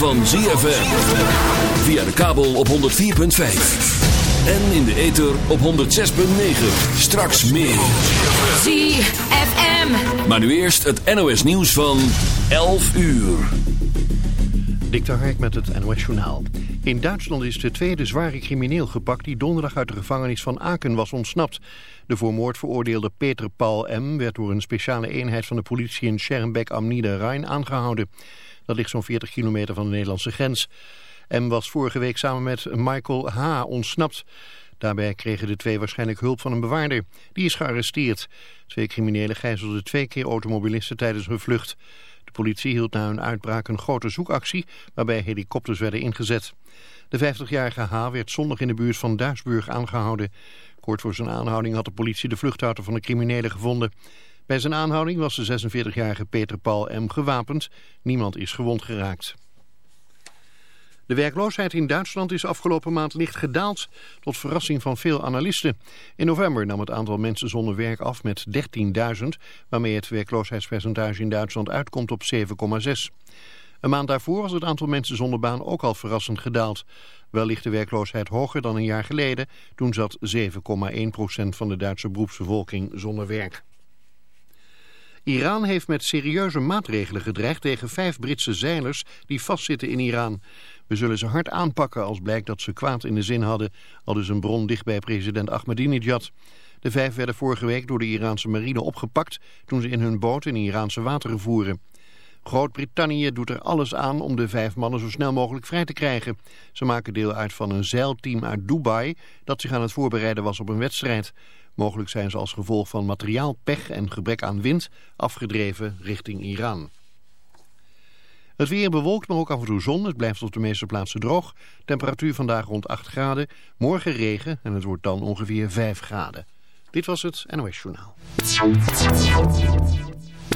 van ZFM. Via de kabel op 104.5. En in de ether op 106.9. Straks meer. ZFM. Maar nu eerst het NOS nieuws van 11 uur. Dik Hark met het NOS Journaal. In Duitsland is de tweede zware crimineel gepakt die donderdag uit de gevangenis van Aken was ontsnapt. De voor moord veroordeelde Peter Paul M. werd door een speciale eenheid van de politie in Schermbeck am Niederrhein aangehouden. Dat ligt zo'n 40 kilometer van de Nederlandse grens. M. was vorige week samen met Michael H. ontsnapt. Daarbij kregen de twee waarschijnlijk hulp van een bewaarder. Die is gearresteerd. Twee criminelen gijzelden twee keer automobilisten tijdens hun vlucht. De politie hield na een uitbraak een grote zoekactie waarbij helikopters werden ingezet. De 50-jarige H. werd zondag in de buurt van Duisburg aangehouden. Kort voor zijn aanhouding had de politie de vluchtauto van de criminelen gevonden. Bij zijn aanhouding was de 46-jarige Peter Paul M. gewapend. Niemand is gewond geraakt. De werkloosheid in Duitsland is afgelopen maand licht gedaald, tot verrassing van veel analisten. In november nam het aantal mensen zonder werk af met 13.000, waarmee het werkloosheidspercentage in Duitsland uitkomt op 7,6. Een maand daarvoor was het aantal mensen zonder baan ook al verrassend gedaald. Wel ligt de werkloosheid hoger dan een jaar geleden, toen zat 7,1% van de Duitse beroepsbevolking zonder werk. Iran heeft met serieuze maatregelen gedreigd tegen vijf Britse zeilers die vastzitten in Iran. We zullen ze hard aanpakken als blijkt dat ze kwaad in de zin hadden, al dus een bron dicht bij president Ahmadinejad. De vijf werden vorige week door de Iraanse marine opgepakt toen ze in hun boot in Iraanse wateren voeren. Groot-Brittannië doet er alles aan om de vijf mannen zo snel mogelijk vrij te krijgen. Ze maken deel uit van een zeilteam uit Dubai dat zich aan het voorbereiden was op een wedstrijd. Mogelijk zijn ze als gevolg van materiaalpech en gebrek aan wind afgedreven richting Iran. Het weer bewolkt, maar ook af en toe zon. Het blijft op de meeste plaatsen droog. Temperatuur vandaag rond 8 graden. Morgen regen en het wordt dan ongeveer 5 graden. Dit was het NOS Journaal.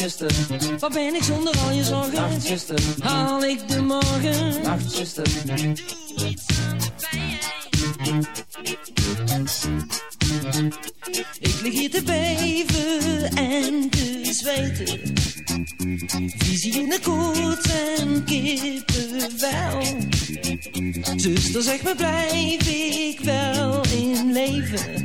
Nacht, zuster. Wat ben ik zonder al je zorgen? Haal ik de morgen? Nacht, zuster. Ik lig hier te beven en te zweten. Visie in de koets en kippenvel. Zuster, zeg me, blijf ik wel in leven?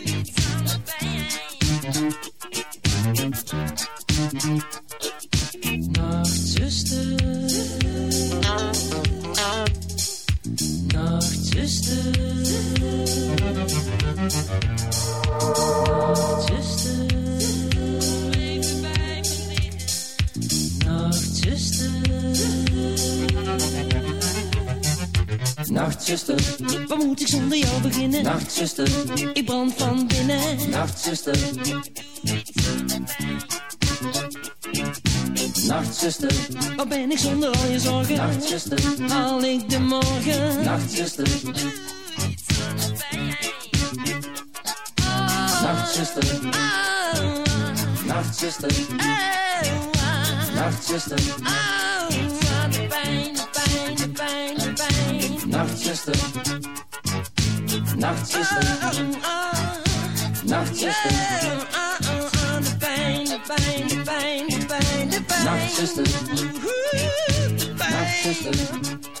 Nachtzuster, ik brand van binnen. Nachtzuster. Nachtzuster, waar ben ik zonder al je zorgen? Nachtzuster, haal ik de morgen? Nachtzuster. Nachtzuster. Nachtzuster, Nachtzuster. Nachtzuster. Nachtzuster. Nachtzuster, nachtzuster. De pijn, pijn. Nachtzuster, nachtzuster.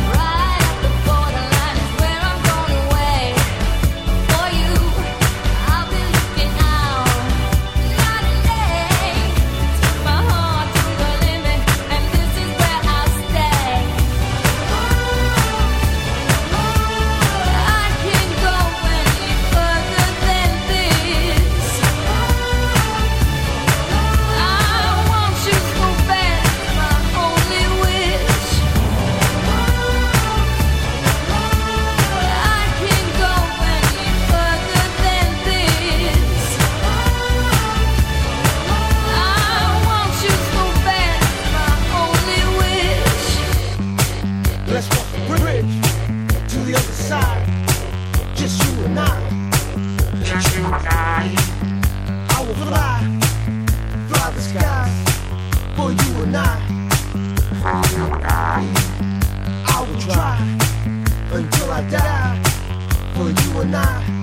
And.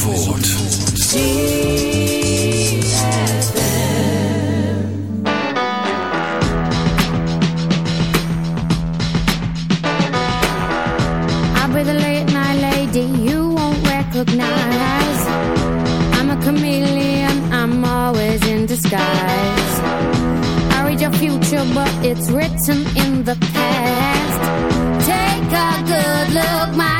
Zandvoort. I'll be the late night lady you won't recognize. I'm a chameleon, I'm always in disguise. I read your future, but it's written in the past. Take a good look, my